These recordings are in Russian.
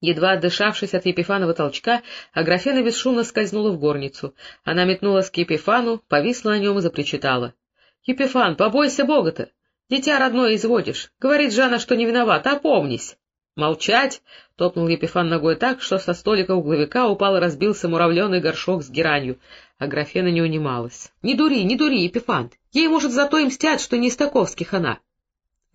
Едва отдышавшись от Епифанова толчка, Аграфена бесшумно скользнула в горницу. Она метнулась к Епифану, повисла на нем и запричитала. — Епифан, побойся Бога-то! Дитя родное изводишь. Говорит Жанна, что не виноват, опомнись. «Молчать!» — топнул Епифан ногой так, что со столика угловика упал и разбился муравленый горшок с геранью, а Графена не унималась. — Не дури, не дури, Епифан! Ей, может, зато и мстят, что не из таковских она!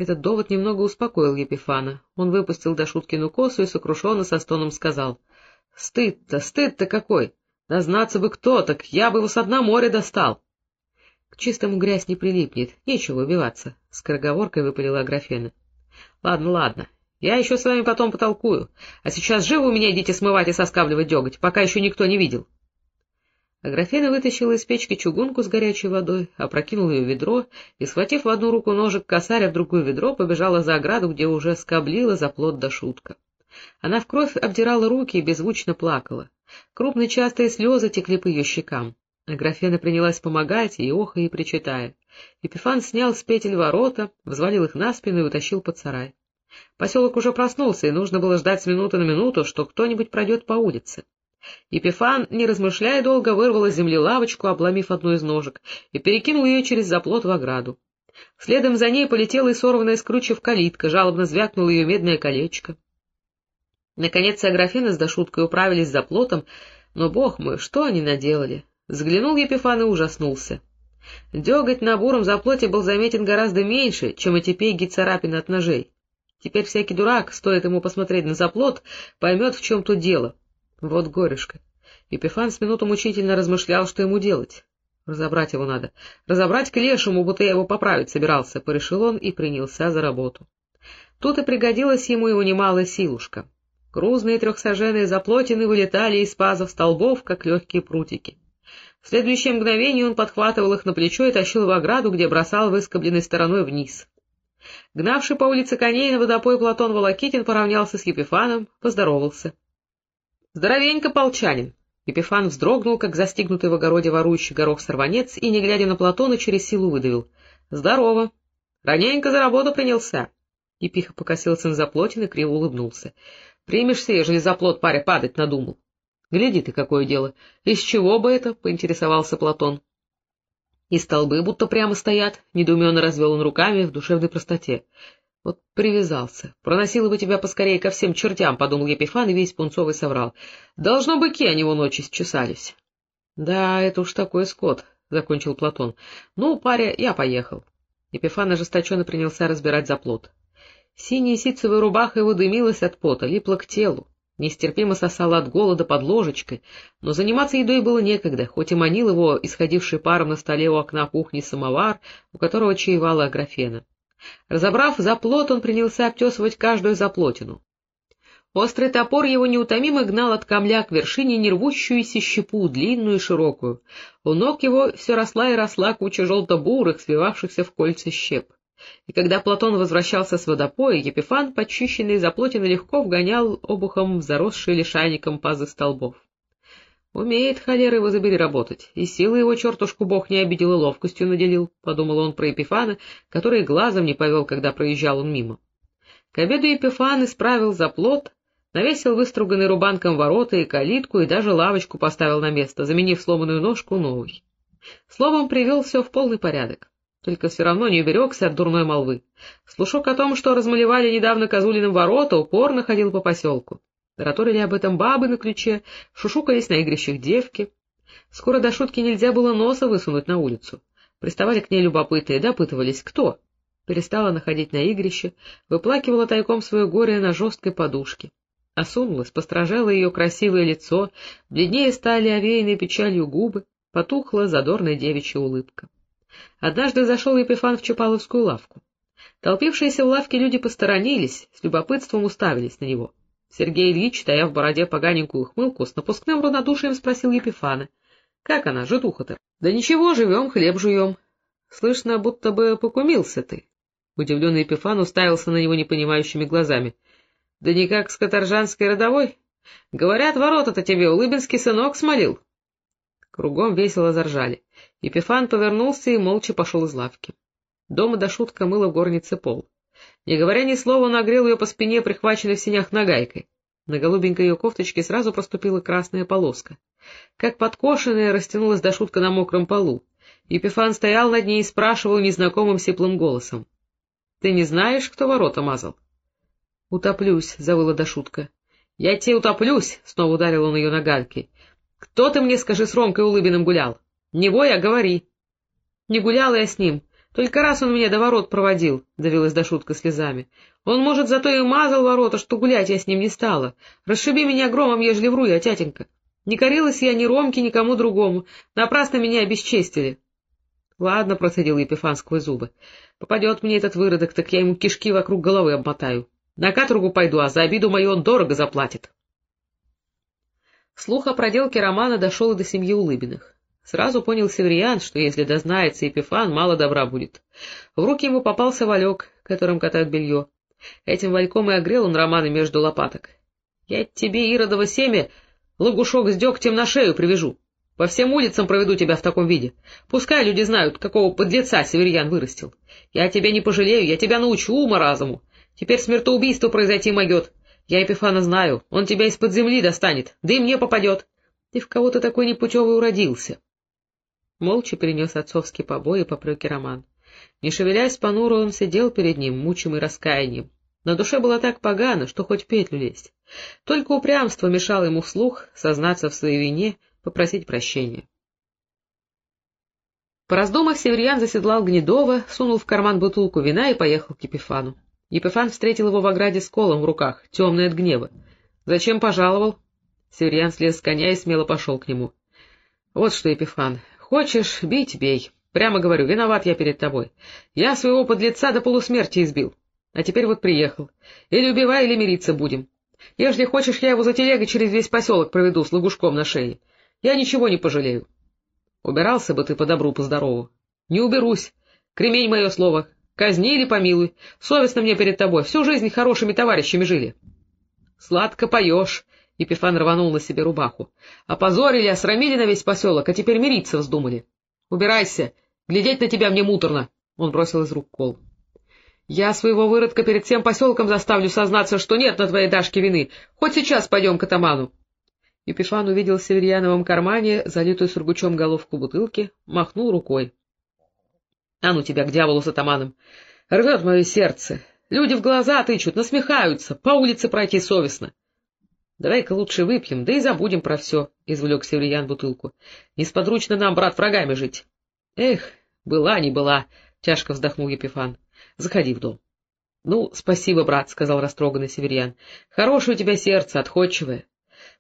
Этот довод немного успокоил Епифана. Он выпустил до Шуткину косу и сокрушенно со стоном сказал. — Стыд-то, стыд-то какой! Дознаться бы кто, так я бы его с дна моря достал! — К чистому грязь не прилипнет, нечего убиваться, — скороговоркой выпалила Аграфена. — Ладно, ладно, я еще с вами потом потолкую, а сейчас живо у меня идите смывать и соскабливать деготь, пока еще никто не видел. Аграфена вытащила из печки чугунку с горячей водой, опрокинула ее в ведро и, схватив в одну руку ножик косаря, в другую ведро, побежала за ограду, где уже скоблила за плод до шутка. Она в кровь обдирала руки и беззвучно плакала. Крупные частые слезы текли по ее щекам. Аграфена принялась помогать, и охая и причитая. Епифан снял с петель ворота, взвалил их на спину и утащил под сарай. Поселок уже проснулся, и нужно было ждать с минуты на минуту, что кто-нибудь пройдет по улице. Епифан, не размышляя долго, вырвал из земли лавочку, обломив одну из ножек, и перекинул ее через заплот в ограду. Следом за ней полетела и сорванная с крючев калитка, жалобно звякнуло ее медное колечко. Наконец Аграфена с Дашуткой управились за плотом, но, бог мой, что они наделали? Взглянул Епифан и ужаснулся. Деготь на буром заплоте был заметен гораздо меньше, чем эти пеги царапины от ножей. Теперь всякий дурак, стоит ему посмотреть на заплот, поймет, в чем тут дело. Вот горюшка. Епифан с минуту мучительно размышлял, что ему делать. Разобрать его надо. Разобрать к лешему, будто я его поправить собирался, — порешил он и принялся за работу. Тут и пригодилась ему его немалая силушка. Грузные трехсаженные заплотины вылетали из пазов столбов, как легкие прутики. В следующее мгновение он подхватывал их на плечо и тащил в ограду, где бросал выскобленной стороной вниз. Гнавший по улице коней на водопой Платон Волокитин поравнялся с Епифаном, поздоровался. — Здоровенько, полчанин! Епифан вздрогнул, как застигнутый в огороде ворующий горох-сорванец, и, не глядя на Платона, через силу выдавил. — Здорово! Раненько за работу принялся. Епиха покосился на заплотин и криво улыбнулся. — Примешься, ежели заплот паря падать надумал. — Гляди ты, какое дело! Из чего бы это? — поинтересовался Платон. И столбы будто прямо стоят, — недоуменно развел он руками в душевной простоте. — Вот привязался. Проносила бы тебя поскорее ко всем чертям, — подумал Епифан и весь пунцовый соврал. Должно быки они его ночи чесались. — Да, это уж такой скот, — закончил Платон. — Ну, паря, я поехал. Епифан ожесточенно принялся разбирать заплот. Синяя ситцевая рубаха его дымилась от пота, липла к телу нестерпимо сосала от голода под ложечкой, но заниматься едой было некогда, хоть и манил его исходивший паром на столе у окна кухни самовар, у которого чаевала Аграфена. Разобрав заплот, он принялся обтесывать каждую заплотину. Острый топор его неутомимо гнал от камля к вершине нервущуюся щепу, длинную и широкую. У ног его все росла и росла куча желто-бурых, свивавшихся в кольца щеп и когда Платон возвращался с водопоя, Епифан, подчищенный заплотина, легко вгонял обухом в заросшие лишайником пазы столбов. «Умеет, холера его забери, работать, и силы его чертушку бог не обидел и ловкостью наделил», — подумал он про Епифана, который глазом не повел, когда проезжал он мимо. К обеду Епифан исправил заплот, навесил выструганный рубанком ворота и калитку и даже лавочку поставил на место, заменив сломанную ножку новой. Словом, привел все в полный порядок только все равно не уберегся от дурной молвы. Слушок о том, что размалевали недавно Козулиным ворота, упорно ходил по поселку. Тараторили об этом бабы на ключе, шушукались на игрищах девки. Скоро до шутки нельзя было носа высунуть на улицу. Приставали к ней любопытные, допытывались, кто. Перестала находить на игрище, выплакивала тайком свое горе на жесткой подушке. Осунулась, постражало ее красивое лицо, бледнее стали овеянные печалью губы, потухла задорная девичья улыбка. Однажды зашел Епифан в Чапаловскую лавку. Толпившиеся в лавке люди посторонились, с любопытством уставились на него. Сергей Ильич, тая в бороде поганенькую хмылку, с напускным равнодушием спросил Епифана. — Как она, житуха-то? — Да ничего, живем, хлеб жуем. — Слышно, будто бы покумился ты. Удивленный Епифан уставился на него непонимающими глазами. — Да никак с каторжанской родовой. Говорят, ворота-то тебе улыбинский сынок смолил. Кругом весело заржали. Епифан повернулся и молча пошел из лавки. Дома до шутка мыла в горнице пол. Не говоря ни слова, он огрел ее по спине, прихваченной в синях нагайкой. На голубенькой ее кофточке сразу проступила красная полоска. Как подкошенная растянулась до шутка на мокром полу. Епифан стоял над ней и спрашивал незнакомым сиплым голосом. — Ты не знаешь, кто ворота мазал? — Утоплюсь, — завыла Дашутка. — Я тебе утоплюсь, — снова ударил он ее наганкой. — Кто ты мне, скажи, с Ромкой Улыбиным гулял? Не бой, а говори. — Не гуляла я с ним, только раз он меня до ворот проводил, — давилась Дашутка слезами. Он, может, зато и мазал ворота, что гулять я с ним не стала. Расшиби меня громом, ежели вру я, тятенька. Не корилась я ни Ромке, ни кому другому. Напрасно меня обесчестили. — Ладно, — процедил Епифан сквозь зубы. — Попадет мне этот выродок, так я ему кишки вокруг головы обмотаю. На каторгу пойду, а за обиду мою он дорого заплатит. Слух о проделке Романа дошел и до семьи Улыбиных. Сразу понял Северьян, что если дознается Епифан, мало добра будет. В руки ему попался валек, которым катают белье. Этим вальком и огрел он Романа между лопаток. — Я тебе, Иродово семя, лагушок с дегтем на шею привяжу. По всем улицам проведу тебя в таком виде. Пускай люди знают, какого подлеца Северьян вырастил. Я тебя не пожалею, я тебя научу ума-разуму. Теперь смертоубийство произойти могет. Я Епифана знаю, он тебя из-под земли достанет, да и мне попадет. Ты в кого-то такой непутевый уродился. Молча перенес отцовские побои и попреки Роман. Не шевелясь понуро, он сидел перед ним, мучимый раскаянием. На душе было так погано, что хоть петлю лезть. Только упрямство мешало ему вслух сознаться в своей вине, попросить прощения. По раздумах Северьян заседлал Гнедова, сунул в карман бутылку вина и поехал к Епифану. Епифан встретил его в ограде с колом в руках, темный от гнева. — Зачем пожаловал? Северьян слез с коня и смело пошел к нему. — Вот что, Епифан, хочешь бить — бей. Прямо говорю, виноват я перед тобой. Я своего подлеца до полусмерти избил. А теперь вот приехал. Или убивай, или мириться будем. Ежели хочешь, я его за телегой через весь поселок проведу с лагушком на шее. Я ничего не пожалею. Убирался бы ты по добру, по здорову. Не уберусь. Кремень мое слово. Казни или помилуй. Совестно мне перед тобой. Всю жизнь хорошими товарищами жили. Сладко поешь. Епифан рванул на себе рубаху. Опозорили, осрамили на весь поселок, а теперь мириться вздумали. Убирайся. Глядеть на тебя мне муторно. Он бросил из рук кол. — Я своего выродка перед всем поселком заставлю сознаться, что нет на твоей Дашке вины. Хоть сейчас пойдем к атаману. Епифан увидел в северьяновом кармане залитую сургучом головку бутылки, махнул рукой. — А ну тебя к дьяволу с атаманом! Рвет мое сердце! Люди в глаза тычут, насмехаются, по улице пройти совестно. — Давай-ка лучше выпьем, да и забудем про все, — извлек Северьян бутылку. — Несподручно нам, брат, врагами жить. — Эх, была не была, — тяжко вздохнул Епифан. — Заходи в дом. — Ну, спасибо, брат, — сказал растроганный Северьян. — Хорошее у тебя сердце, отходчивое.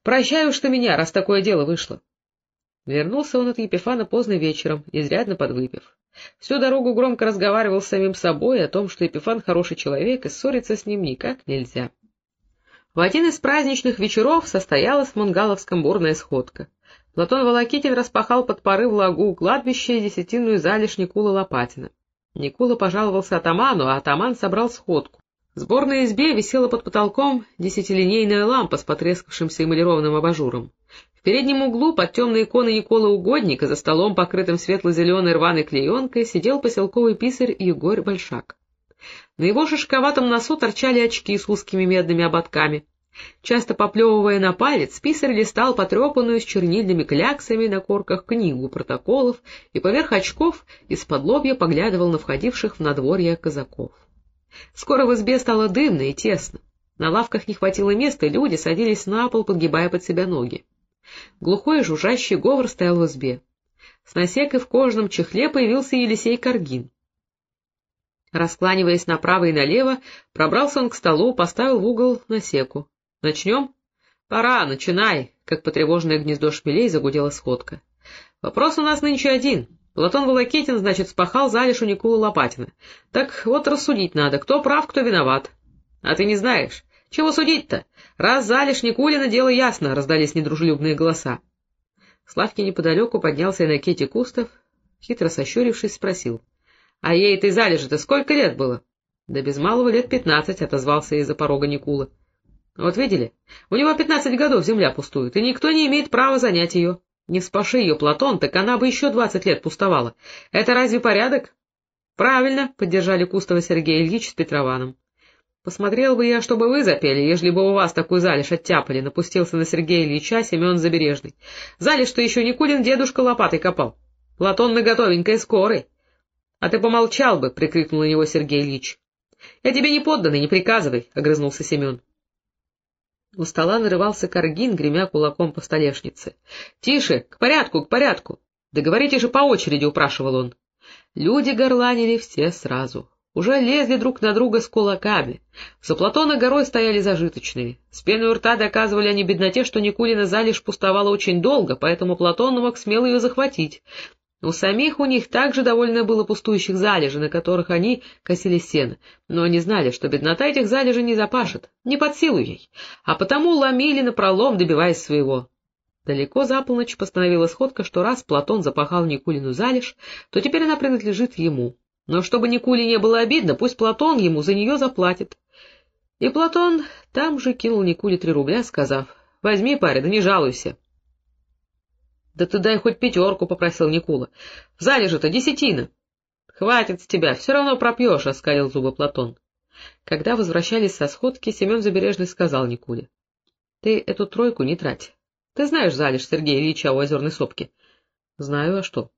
Прощаю, что меня, раз такое дело вышло. Вернулся он от Епифана поздно вечером, изрядно подвыпив. Всю дорогу громко разговаривал с самим собой о том, что Епифан хороший человек, и ссориться с ним никак нельзя. В один из праздничных вечеров состоялась в Мунгаловском бурная сходка. Платон Волокитин распахал под порыв лагу кладбище и десятинную залежь Никула Лопатина. Никула пожаловался атаману, а атаман собрал сходку. В сборной избе висела под потолком десятилинейная лампа с потрескавшимся эмалированным абажуром. В переднем углу под темной иконой Никола Угодника за столом, покрытым светло-зеленой рваной клеенкой, сидел поселковый писарь Егорь Большак. На его шишковатом носу торчали очки с узкими медными ободками. Часто поплевывая на палец, писарь листал потрепанную с чернильными кляксами на корках книгу протоколов и поверх очков из-под лобья поглядывал на входивших в надворье казаков. Скоро в избе стало дымно и тесно. На лавках не хватило места, люди садились на пол, подгибая под себя ноги. Глухой жужжащий говор стоял в избе. С насекой в кожаном чехле появился Елисей Каргин. Раскланиваясь направо и налево, пробрался он к столу, поставил в угол насеку. — Начнем? — Пора, начинай, — как потревоженное гнездо шмелей загудела сходка. — Вопрос у нас нынче один. Платон Волокитин, значит, спахал залежь у Никулы Лопатина. Так вот рассудить надо, кто прав, кто виноват. А ты не знаешь. Чего судить-то? Раз залежь Никулина, дело ясно, — раздались недружелюбные голоса. Славки неподалеку поднялся на кете Кустов, хитро сощурившись, спросил. — А ей этой залежи-то сколько лет было? — Да без малого лет пятнадцать, — отозвался из-за порога Никула. — Вот видели? У него пятнадцать годов земля пустует, и никто не имеет права занять ее. Не спаши ее, Платон, так она бы еще двадцать лет пустовала. Это разве порядок? — Правильно, — поддержали Кустова Сергей Ильич с Петрованом. — Посмотрел бы я, чтобы вы запели, ежели бы у вас такую залежь оттяпали, — напустился на Сергея Ильича Семен Забережный. — Залежь-то еще Никулин дедушка лопатой копал. Платон наготовенькой скорый. — А ты помолчал бы, — прикрикнул на него Сергей Ильич. — Я тебе не подданный, не приказывай, — огрызнулся Семен. У стола нарывался Каргин, гремя кулаком по столешнице. — Тише, к порядку, к порядку. Да же по очереди, — упрашивал он. Люди горланили все сразу. Уже лезли друг на друга с кулаками. За Платона горой стояли зажиточные. С пеной у рта доказывали они бедноте, что Никулина залежь пустовала очень долго, поэтому Платон мог смело ее захватить. У самих у них также довольно было пустующих залежей, на которых они косили сено, но они знали, что беднота этих залежей не запашет, не под силу ей, а потому ломили напролом, добиваясь своего. Далеко за полночь постановила сходка, что раз Платон запахал Никулину залежь, то теперь она принадлежит ему. Но чтобы Никуле не было обидно, пусть Платон ему за нее заплатит. И Платон там же кинул Никуле три рубля, сказав, — Возьми, паря, да не жалуйся. — Да ты дай хоть пятерку, — попросил Никула. — В зале же-то десятина. — Хватит с тебя, все равно пропьешь, — оскалил зубы Платон. Когда возвращались со сходки, Семен Забережный сказал Никуле. — Ты эту тройку не трать. Ты знаешь залежь Сергея Ильича у озерной сопки? — Знаю, а что?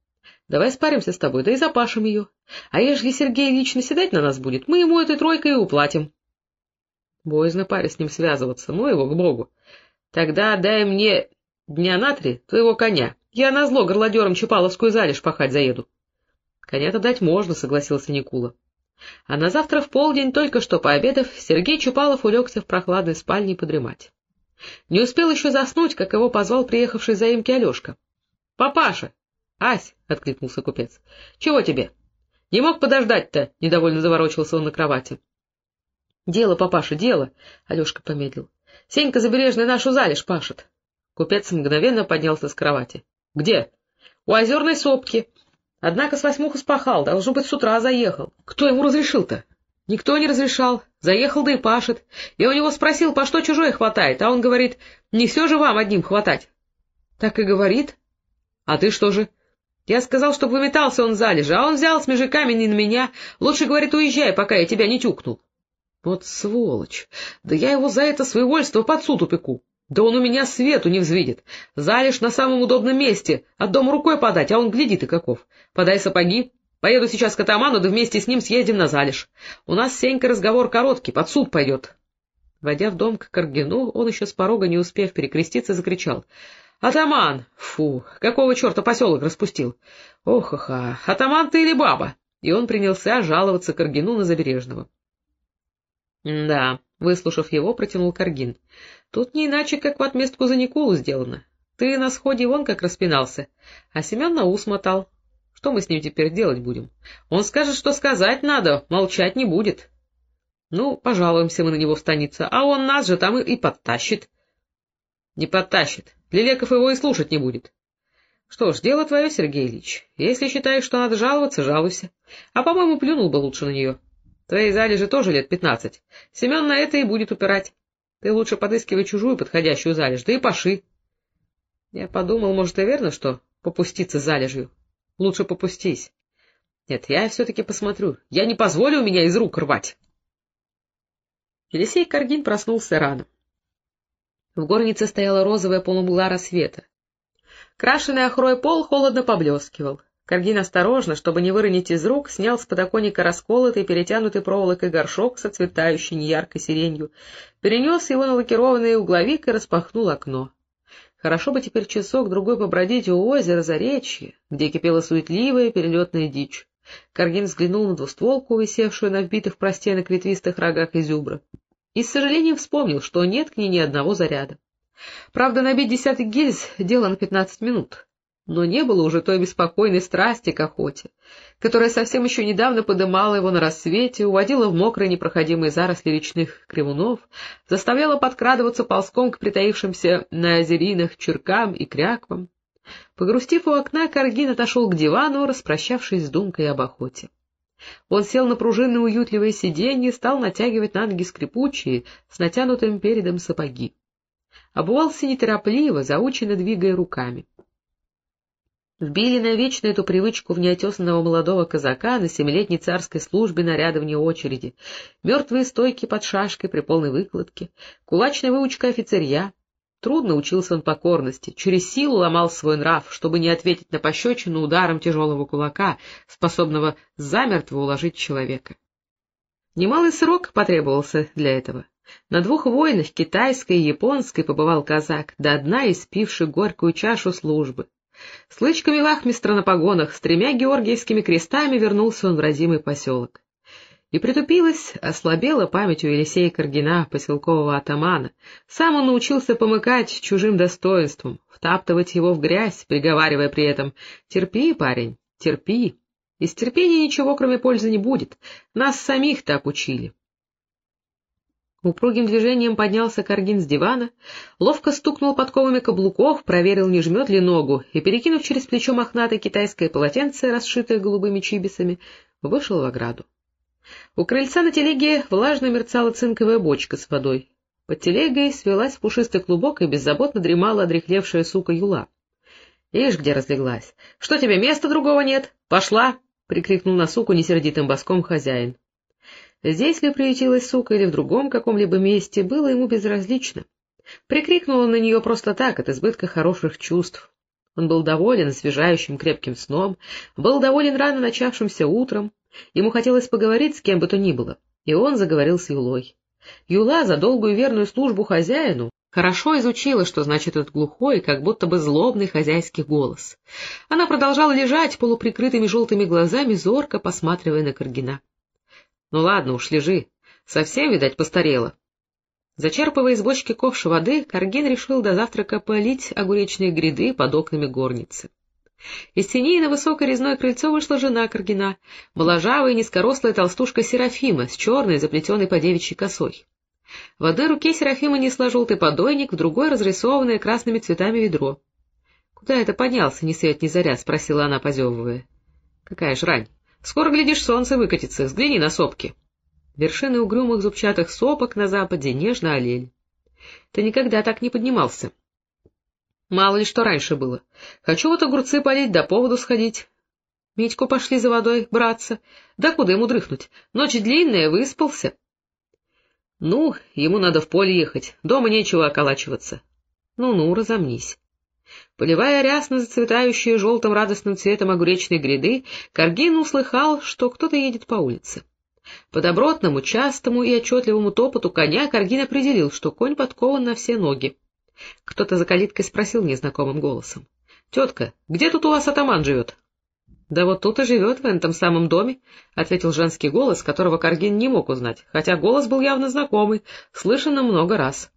Давай спаримся с тобой, да и запашем ее. А ежели Сергей лично седать на нас будет, мы ему этой тройкой и уплатим. Боязно паре с ним связываться, ну его к богу. Тогда дай мне дня на три твоего коня. Я назло горлодером Чапаловскую залежь пахать заеду. Коня-то дать можно, согласился Никула. А на завтра в полдень, только что пообедав, Сергей Чупалов улегся в прохладной спальне подремать. Не успел еще заснуть, как его позвал приехавший заимки Алешка. — Папаша, — Ась, — откликнулся купец, — чего тебе? — Не мог подождать-то, — недовольно заворочился он на кровати. — Дело, папаша, дело, — Алешка помедлил. — Сенька Забережный нашу залежь пашет. Купец мгновенно поднялся с кровати. — Где? — У озерной сопки. Однако с восьмух спахал, должно быть, с утра заехал. Кто ему разрешил-то? — Никто не разрешал. Заехал да и пашет. Я у него спросил, по что чужое хватает, а он говорит, не все же вам одним хватать. — Так и говорит. — А ты что же? Я сказал, чтоб выметался он залежи, а он взял с межиками не на меня. Лучше, говорит, уезжай, пока я тебя не тюкнул. Вот сволочь! Да я его за это своевольство под суд упеку. Да он у меня свету не взвидит. Залежь на самом удобном месте, от дома рукой подать, а он глядит и каков. Подай сапоги. Поеду сейчас к атаману, да вместе с ним съездим на залежь. У нас, Сенька, разговор короткий, под суд пойдет. Войдя в дом к Каргину, он еще с порога, не успев перекреститься, закричал —— Атаман! Фу! Какого черта поселок распустил? Ох-ха-ха! Атаман ты или баба? И он принялся жаловаться Каргину на Забережного. — Да, выслушав его, протянул Каргин. — Тут не иначе, как в отместку за Никулу сделано. Ты на сходе вон как распинался, а Семен на ус мотал. Что мы с ним теперь делать будем? Он скажет, что сказать надо, молчать не будет. Ну, пожалуемся мы на него в станице, а он нас же там и, и подтащит. — Не подтащит. Лелеков его и слушать не будет. Что ж, дело твое, Сергей Ильич. Если считаешь, что надо жаловаться, жалуйся. А, по-моему, плюнул бы лучше на нее. Твоей залежи тоже лет пятнадцать. Семен на это и будет упирать. Ты лучше подыскивай чужую подходящую залежь, да и паши. Я подумал, может, и верно, что попуститься залежью. Лучше попустись. Нет, я все-таки посмотрю. Я не позволю меня из рук рвать. Елисей Каргин проснулся рано. В горнице стояла розовая полумгла рассвета. Крашеный охрой пол холодно поблескивал. Каргин осторожно, чтобы не выронить из рук, снял с подоконника расколотый, перетянутый проволокой горшок со цветающей неяркой сиренью, перенес его на лакированный угловик и распахнул окно. Хорошо бы теперь часок-другой побродить у озера Заречье, где кипела суетливая перелетная дичь. Каргин взглянул на двустволку, висевшую на вбитых простенок ветвистых рогах изюбра и с сожалением вспомнил, что нет к ней ни одного заряда. Правда, набить десяток гильз — дело на пятнадцать минут, но не было уже той беспокойной страсти к охоте, которая совсем еще недавно подымала его на рассвете, уводила в мокрые непроходимые заросли речных кривунов, заставляла подкрадываться ползком к притаившимся на озеринах черкам и кряквам. Погрустив у окна, Каргин отошел к дивану, распрощавшись с думкой об охоте. Он сел на пружинное уютливое сиденье и стал натягивать на ноги скрипучие, с натянутым передом сапоги. Обувался неторопливо, заученно двигая руками. Вбили навечно эту привычку в неотесанного молодого казака на семилетней царской службе наряда вне очереди, мертвые стойки под шашкой при полной выкладке, кулачная выучка офицерья. Трудно учился он покорности, через силу ломал свой нрав, чтобы не ответить на пощечину ударом тяжелого кулака, способного замертво уложить человека. Немалый срок потребовался для этого. На двух войнах, китайской и японской, побывал казак, до дна испивший горькую чашу службы. С лычками вахмистра на погонах, с тремя георгиевскими крестами вернулся он в родимый поселок. И притупилась, ослабела память у Елисея Каргина, поселкового атамана. Сам он научился помыкать чужим достоинством, втаптывать его в грязь, приговаривая при этом «Терпи, парень, терпи». Из терпения ничего, кроме пользы, не будет. Нас самих так учили. Упругим движением поднялся Каргин с дивана, ловко стукнул подковами каблуков, проверил, не жмет ли ногу, и, перекинув через плечо мохнатое китайское полотенце, расшитое голубыми чибисами, вышел в ограду. У крыльца на телеге влажно мерцала цинковая бочка с водой. Под телегой свелась пушистый клубок и беззаботно дремала одрехлевшая сука Юла. — Ишь, где разлеглась! Что тебе, места другого нет? Пошла! — прикрикнул на суку несердитым боском хозяин. Здесь ли приютилась сука или в другом каком-либо месте, было ему безразлично. Прикрикнул он на нее просто так, от избытка хороших чувств. Он был доволен освежающим крепким сном, был доволен рано начавшимся утром, ему хотелось поговорить с кем бы то ни было, и он заговорил с Юлой. Юла за долгую верную службу хозяину хорошо изучила, что значит этот глухой, как будто бы злобный хозяйский голос. Она продолжала лежать полуприкрытыми желтыми глазами, зорко посматривая на Каргина. Ну ладно уж, лежи. Совсем, видать, постарела. Зачерпывая из бочки ковш воды, Каргин решил до завтрака полить огуречные гряды под окнами горницы. Из теней на высокое резное крыльцо вышла жена Каргина, моложавая низкорослая толстушка Серафима с черной, заплетенной по девичьей косой. В одной руке Серафима несла желтый подойник, в другой — разрисованное красными цветами ведро. — Куда это поднялся, ни свет ни заря? — спросила она, позевывая. — Какая ж рань! Скоро, глядишь, солнце выкатится, взгляни на сопки. Вершины угрюмых зубчатых сопок на западе нежно олели. Ты никогда так не поднимался. Мало ли что раньше было. Хочу вот огурцы полить, да поводу сходить. Митьку пошли за водой браться. Да куда ему дрыхнуть? Ночь длинная, выспался. Ну, ему надо в поле ехать, дома нечего околачиваться. Ну-ну, разомнись. Поливая рясно зацветающие желтым радостным цветом огуречной гряды, Каргин услыхал, что кто-то едет по улице. По добротному, частому и отчетливому топоту коня Каргин определил, что конь подкован на все ноги. Кто-то за калиткой спросил незнакомым голосом. — Тетка, где тут у вас атаман живет? — Да вот тут и живет, в этом самом доме, — ответил женский голос, которого Каргин не мог узнать, хотя голос был явно знакомый, слышан много раз.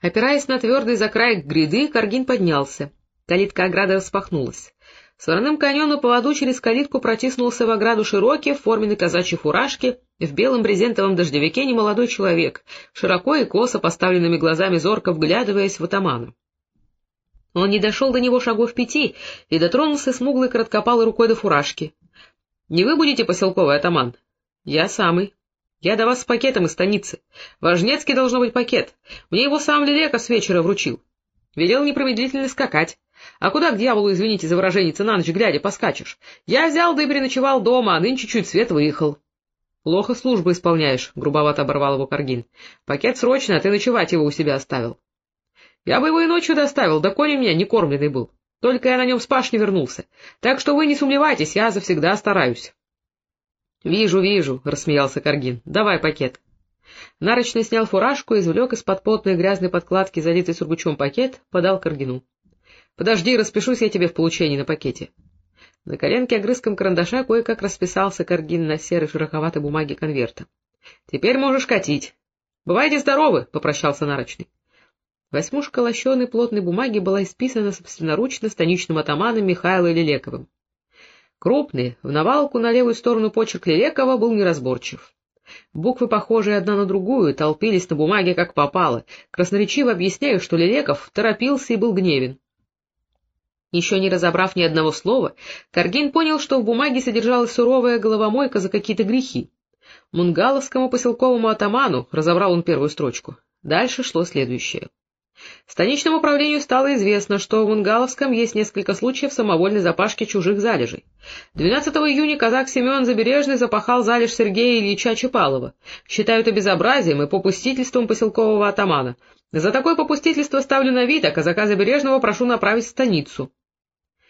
Опираясь на твердый закрай гряды, Каргин поднялся. Калитка ограды распахнулась. С вороным конем на поводу через калитку протиснулся в ограду широкий, в форменной казачьей фуражке, в белом брезентовом дождевике немолодой человек, широко и косо поставленными глазами зорко вглядываясь в атамана. Он не дошел до него шагов пяти и дотронулся смуглой короткопалой рукой до фуражки. — Не вы будете поселковый атаман? — Я самый. Я до вас с пакетом из станицы. Важнецкий должно быть пакет. Мне его сам Лелека с вечера вручил. Велел непромедлительно скакать. А куда к дьяволу, извините за выражение, на ночь глядя поскачешь? Я взял да и переночевал дома, а нынче чуть свет выехал. — Плохо службу исполняешь, — грубовато оборвал его Каргин. — Пакет срочно, а ты ночевать его у себя оставил. — Я бы его и ночью доставил, да конь у меня не кормленный был. Только я на нем с пашни вернулся. Так что вы не сумлевайтесь, я завсегда стараюсь. — Вижу, вижу, — рассмеялся Каргин. — Давай пакет. Нарочный снял фуражку, извлек из-под потной грязной подкладки, залитый сургучом пакет, подал Каргину. — Подожди, распишусь я тебе в получении на пакете. На коленке огрызком карандаша кое-как расписался Каргин на серой шероховатой бумаге конверта. — Теперь можешь катить. — Бывайте здоровы, — попрощался Нарочный. Восьмушка лощеной плотной бумаги была исписана собственноручно станичным атаманом Михаилом Лелековым. Крупный, в навалку на левую сторону почерк Лелекова был неразборчив. Буквы, похожие одна на другую, толпились на бумаге как попало, красноречиво объясняя, что Лелеков торопился и был гневен. Еще не разобрав ни одного слова, Каргин понял, что в бумаге содержалась суровая головомойка за какие-то грехи. Мунгаловскому поселковому атаману разобрал он первую строчку. Дальше шло следующее. Станичному управлению стало известно, что в Унгаловском есть несколько случаев самовольной запашки чужих залежей. 12 июня казак Семен Забережный запахал залежь Сергея Ильича Чапалова. Считают это безобразием и попустительством поселкового атамана. За такое попустительство ставлю на вид, а казака Забережного прошу направить в станицу.